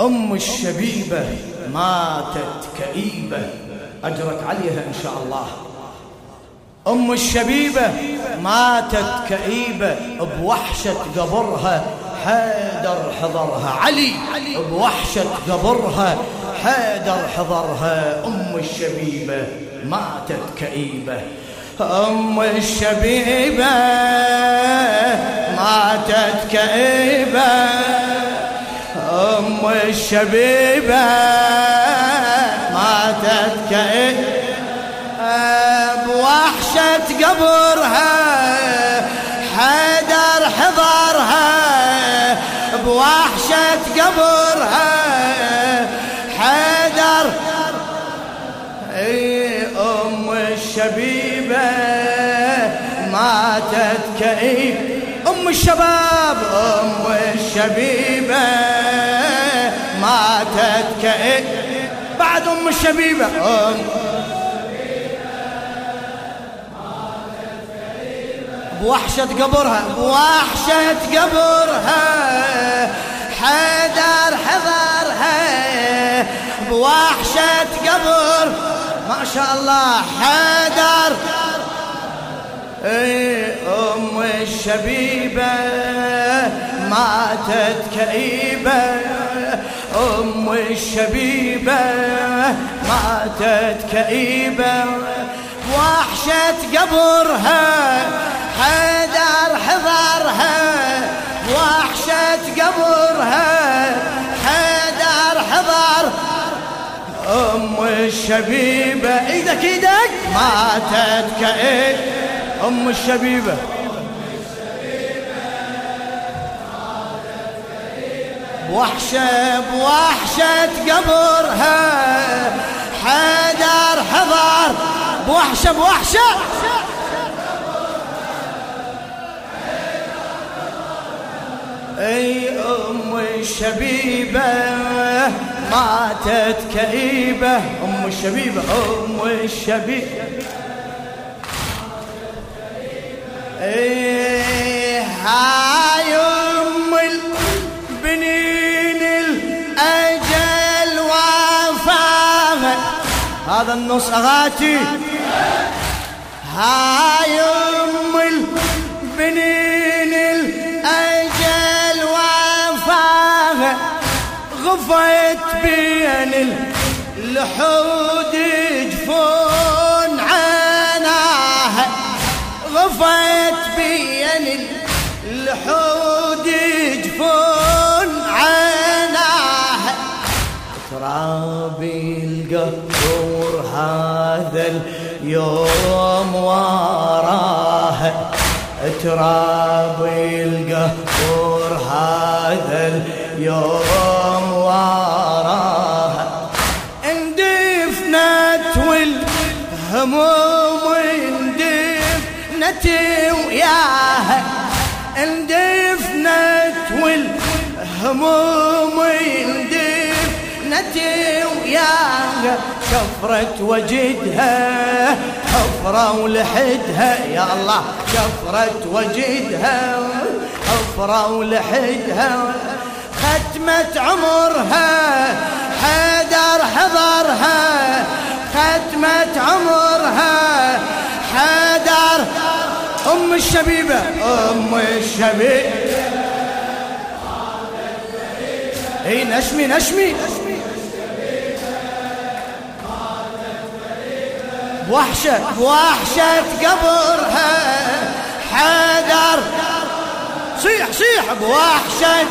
أم الشبيبة ماتت كئيبة. أجرت عليها إن شاء الله. أم الشبيبة ماتت كئيبة بوحشة قبرها. حيدر حضرها علي بوحشة قبرها. حيدر حضرها أم الشبيبة ماتت كئيبة. أم الشبيبة ماتت كئيبة. أم الشبيبة ماتت كئيبة بوحشة قبرها حيدر حضرها بوحشة قبرها حيدر. اي أم الشبيبة ماتت كئيب أم الشباب أم الشبيبة. كئيب بعد أم الشبيبة. بوحشة قبرها بوحشة قبرها حيدر حضرها بوحشة قبر ما شاء الله حيدر اي أم الشبيبة ماتت كئيبة أم الشبيبة ماتت كئيبة وحشة قبرها حيدر حضرها وحشة قبرها حيدر حضر أم الشبيبة إيدك إيدك ماتت كإيه أم الشبيبة. بوحشة بوحشة قبرها. حيدر حضر بوحشة بوحشة. أي أم الشبيبه ماتت كئيبة. أم الشبيبه أم الشبيبه أي هذا النص أغاتي. هاي أم البنين الأجل وفاها غفيت بين اللحود جفون اليوم وراها ترابي القبور هذا اليوم وراها اندفنت والهموم اندفنت وياها اندفنت والهموم اندفنت وياها شفرت وجدها حفرة ولحدها. يا الله شفرت وجدها حفرة ولحدها. ختمت عمرها حيدر حضرها. ختمت عمرها حيدر أم الشبيبة أم الشبيبة. إي نشمي نشمي. بوحشة بوحشة قبرها. حيدر صيح صيح بوحشة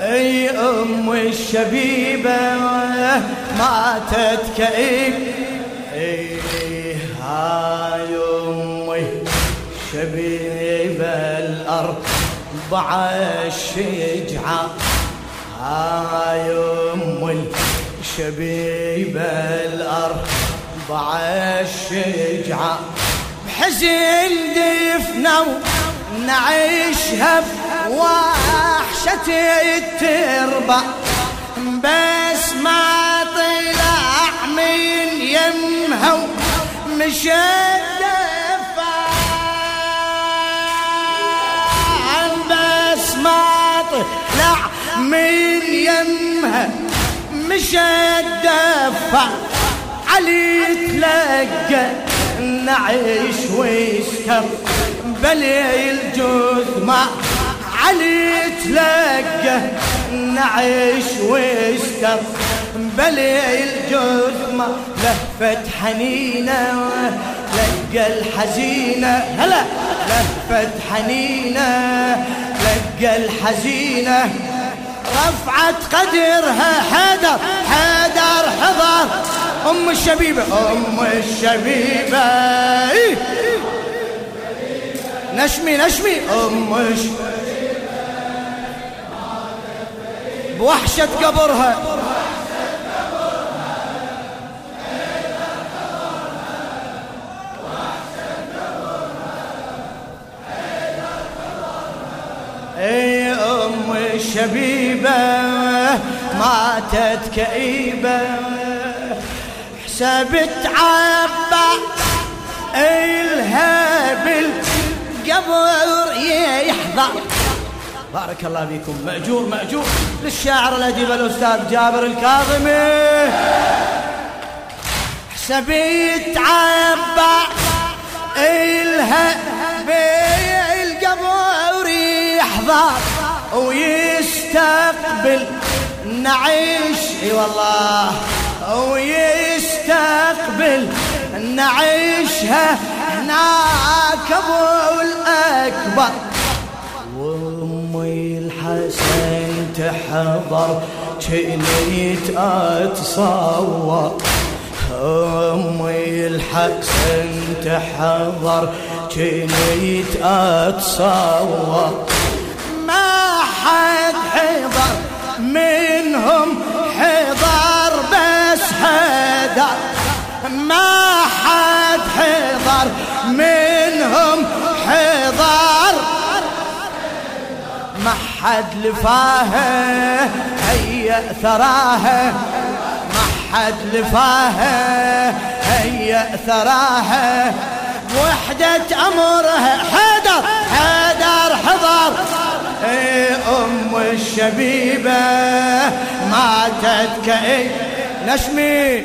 أي أم الشبيبة ماتت كئيب اي هاي امي شبيبة الاربعة الشجعة هاي أم الشبيبة الاربعة الشجعة بحزن دفنوا نعيشها بوحشة التربة. بس ما طلع من يمها دفان بس ما لا من يمها مشى الدفع علي تلقى نعيش ويسكر بلي الجثمة علي تلقى نعيش ويسكر بلي الجثمة لفت حنينة لقى الحزينة. هلا. لفت حنينة لقى الحزينة. رفعت قدرها حدر حدر حضر. أم الشبيبة. أم الشبيبة. نشمي نشمي. أم الشبيبة بوحشة قبرها. الشبيبه ماتت كئيبة. حسبت عبا الهبل قبر يحضر بارك الله فيكم. مأجور مأجور. للشاعر الأديب الأستاذ جابر الكاظمي. حسبيت عبا إلها بالقبر يحضر ويستقبل نعيش إي والله ويستقبل نعيشها. هناك أبو الأكبر وامي الحسن تحضر كنيت اتصور امي الحسن تحضر كنيت اتصور ما حد حضر منهم حضر بس حضر ما حد حضر منهم حضر ما حد لفاها هيا ثراها. ما حد لفاها هيا ثراها. وحدة أمرها الشبيبة ماتت كأي نشمي.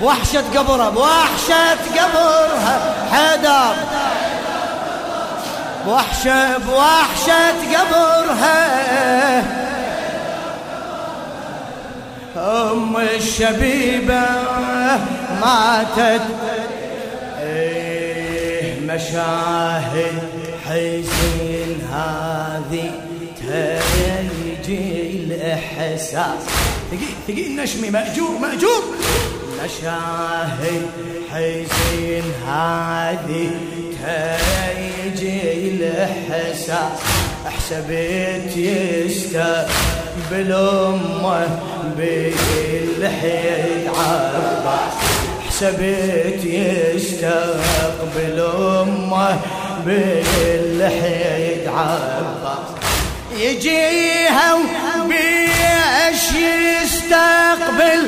بوحشة قبرها بوحشة قبرها حدر بوحشة بوحشة قبرها. أم الشبيبة ماتت إيه؟ مشاهد. حزين هذه تيجي الإحساس. ثقيل ثقيل نشمي مأجور مأجور. مشاهد حزين هذه تيجي الإحساس. حسبت يستقبل أمه بالحيد عباس. حسبت يستقبل أمه بالحيد عباس يجيها وبيش يستقبل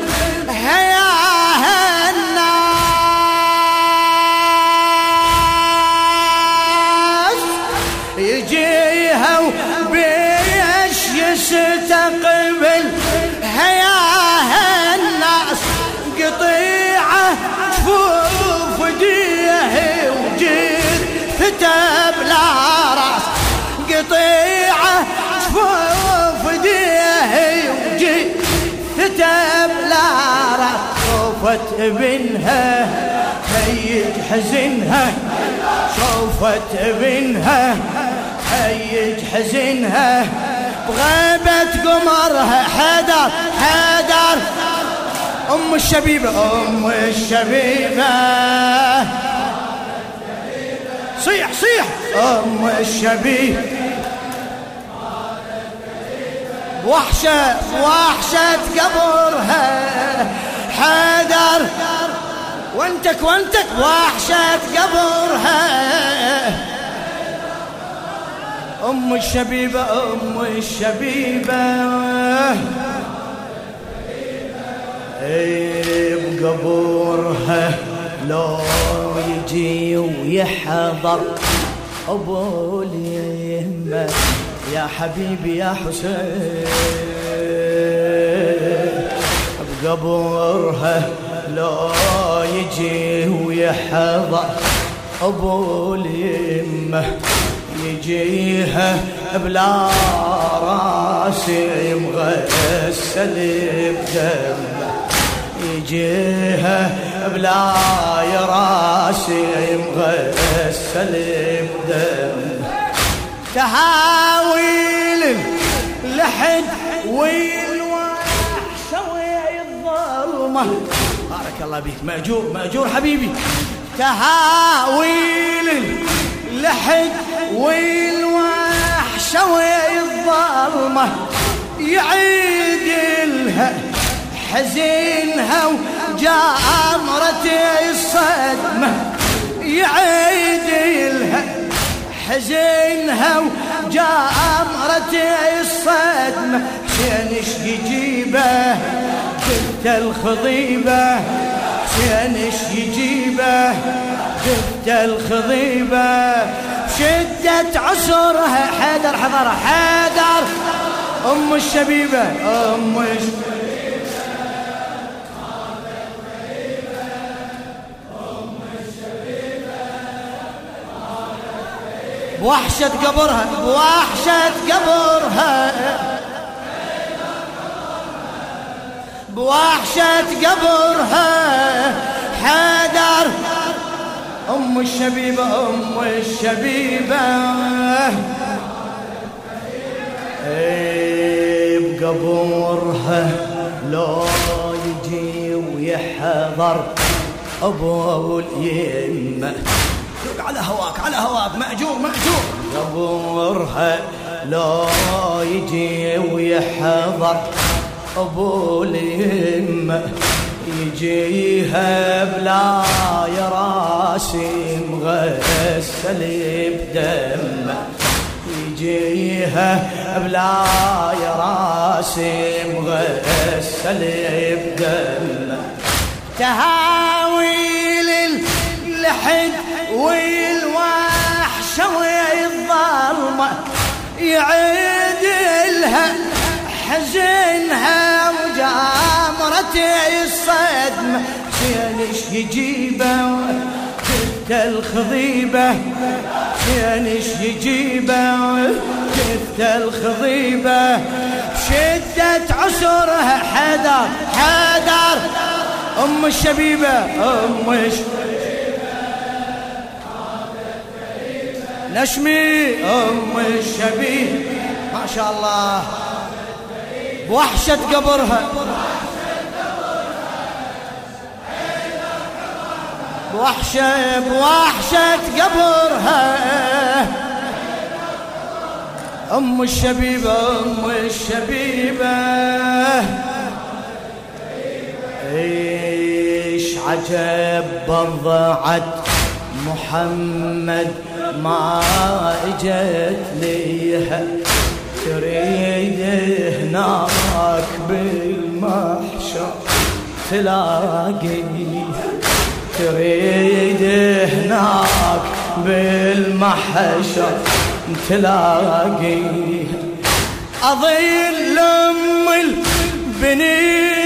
هياها قطيعة جفوف ديه وجير فتب لا شوفت ابنها هيج حزنها شوفت ابنها هيج حزنها. بغيبة قمرها حدر حدر. أم الشبيبة أم الشبيبة. صيح صيح. أم الشبيبة. وحشة وحشة قبرها. حدر وانتك وانتك. وحشة قبرها. أم الشبيبة أم الشبيبة. بقبورها لو يجي ويحضر أبو اليمة. يا حبيبي يا حسين بقبرها لو يجي ويحضر. أبو اليمة يجيها بلا راسي مغسل بدمه. يجيها بلا راسي مغسل بدمه. تهاويل لحد والوحشة الظلمة. بارك الله بيك مأجور مأجور حبيبي. تهاويل لحد والوحشة الظلمة. يعيد لها حزينها وجامرة الصدمة. يعيد لها حزينها وجاء أمرتي الصدمة. حسين يجيبه؟ قلت الخضيبة. حسين يجيبه؟ قلت الخضيبة. شدة عسرها. حيدر حضر حيدر. أم الشبيبة. أم الشبيبة بوحشة قبرها بوحشة قبرها. بوحشة قبرها. حدر. أم الشبيبة أم الشبيبة. بقبرها لو يجي ويحضر أبو اليمة. على هواك على هواك. مأجور مأجور. قبرها لو يجي ويحضر. أبو اليمه يجيها بلا يا راسي مغسل بدمه. يجيها بلا يا راسي مغسل بدمه. تهاويل اللحد والوحشة والظلمة يعيد لها حزنها وجامرة الصدمة شينش يجيبه؟ كت الخضيبة. شينش يجيبه؟ كت الخضيبة. شدة عسرها حدر حدر أم الشبيبة أم الشبيبة نشمي أم الشبيه. ما شاء الله. بوحشة قبرها. بوحشة بوحشة قبرها. أم الشبيبة أم الشبيبة. إيش عجب برضعت محمد. ما اجت ليها. تريد هناك بالمحشر تلاقي تريد هناك بالمحشر تلاقي أظل أم البنين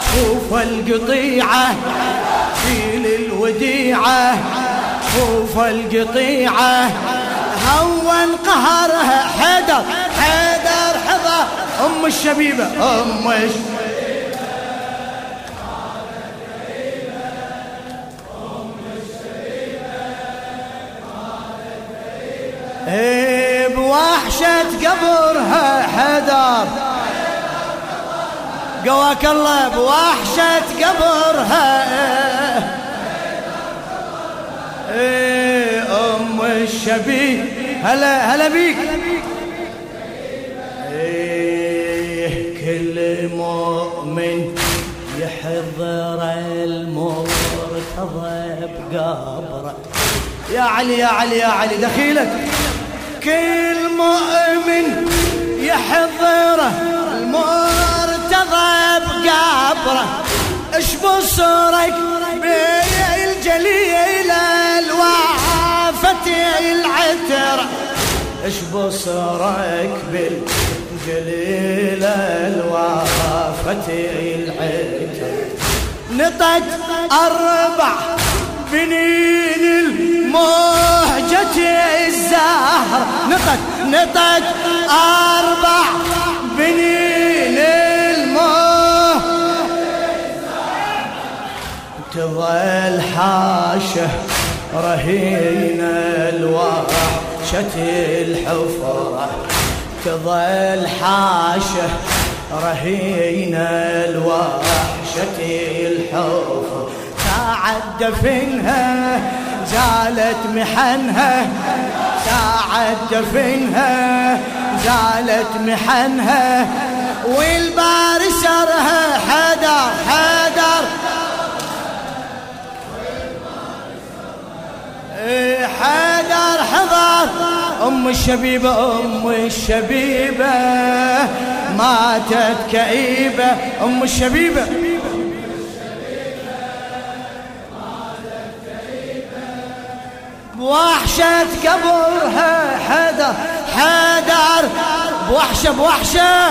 تشوف القطيعة شيل الوديعة شوف القطيعة. هون قهرها حيدر حيدر حضر أم الشبيبة أم الشبيبة. إيه بوحشة قبرها حدر قواك الله بوحشة قبرها. أم الشبيبة الشبيب هلا هلا بيك. إيه كل مؤمن يحضر المرتضى بقبره. يا علي يا علي يا علي دخيلك. كل مؤمن يحضره المرتضى بقبره. اش بصرك بالجليل الوافة العتر. اش بصرك بالجليل الوافة العتر. نطت أربع بنين المهجة الزهر. نطت نطت أربع بنين تظل حاشة رهين الوحشة الحفرة تظل حاشة رهين الوحشة الحفرة ساعة دفنها زالت محنها. ساعة دفنها زالت محنها. والبار سرها حدر حدر حدر حضر أم الشبيبة أم الشبيبة. ماتت كئيبه أم الشبيبة. بوحشة قبرها حدر حدر بوحشة بوحشة.